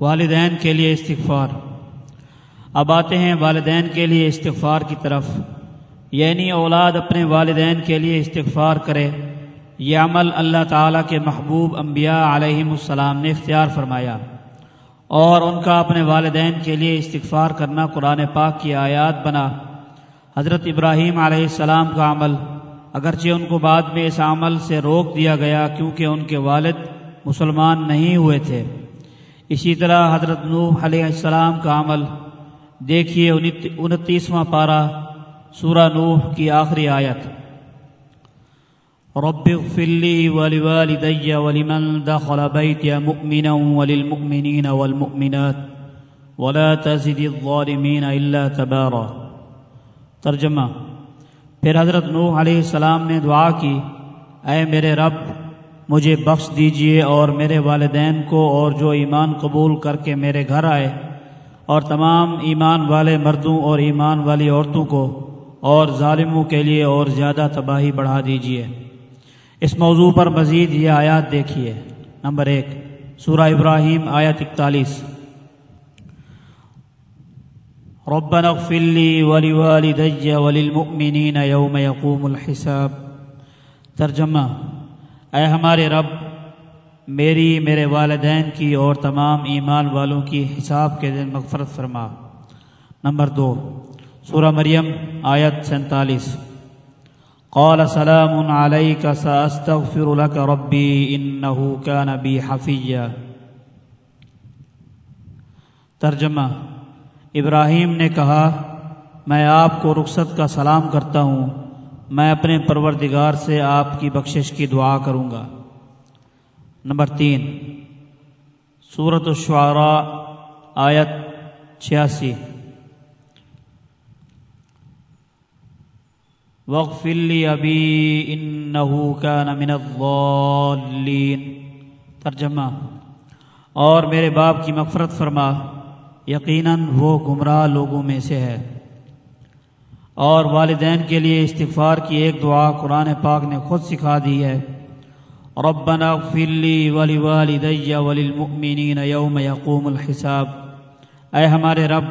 والدین کے لیے استغفار۔ اب آتے ہیں والدین کے لیے استغفار کی طرف۔ یعنی اولاد اپنے والدین کے لیے استغفار کرے۔ یہ عمل اللہ تعالیٰ کے محبوب انبیاء علیہم السلام نے اختیار فرمایا۔ اور ان کا اپنے والدین کے لیے استغفار کرنا قرآن پاک کی آیات بنا۔ حضرت ابراہیم علیہ السلام کا عمل۔ اگرچہ ان کو بعد میں اس عمل سے روک دیا گیا کیونکہ ان کے والد مسلمان نہیں ہوئے تھے۔ اسی طرح حضرت نوح علیہ السلام کا عمل، دیکھیے انتیسواں پارہ سورہ نوح کی آخری آیت۔ رب اغفر لي ولوالدي ولمن دخل بيتي مؤمنا وللمؤمنين والمؤمنات ولا تزد الظالمين الا تبارا۔ ترجمہ۔ پھر حضرت نوح علیہ السلام نے دعا کی، اے میرے رب مجھے بخش دیجیے اور میرے والدین کو اور جو ایمان قبول کر کے میرے گھر آئے اور تمام ایمان والے مردوں اور ایمان والی عورتوں کو اور ظالموں کے لیے اور زیادہ تباہی بڑھا دیجیے۔ اس موضوع پر مزید یہ آیات دیکھیے۔ نمبر ایک، سورہ ابراہیم، آیت اکتالیس۔ ربنا اغفر لي ولوالدي وللمؤمنين يوم يقوم الحساب۔ ترجمہ اے ہمارے رب، میری، میرے والدین کی اور تمام ایمان والوں کی حساب کے دن مغفرت فرما۔ نمبر دو، سورہ مریم، آیت سینتالیس۔ قال، سلام عليك سأستغفر لك ربي إنه كان بي حفيا ترجمہ، ابراہیم نے کہا، میں آپ کو رخصت کا سلام کرتا ہوں۔ میں اپنے پروردگار سے آپ کی بخشش کی دعا کروں گا۔ نمبر تین صورت الشعراء، آیت چھیاسی۔ وغفر لي ابی انه كان من الضالين ترجمہ، اور میرے باپ کی مغفرت فرما، یقیناً وہ گمراہ لوگوں میں سے ہے۔ اور والدین کے لیے استغفار کی ایک دعا قرآن پاک نے خود سکھا دی ہے۔ ربنا اغفر لی ولی والدی وللمؤمنین یوم یقوم الحساب۔ اے ہمارے رب،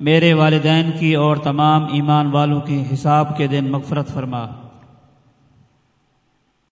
میرے والدین کی اور تمام ایمان والوں کی حساب کے دن مغفرت فرما۔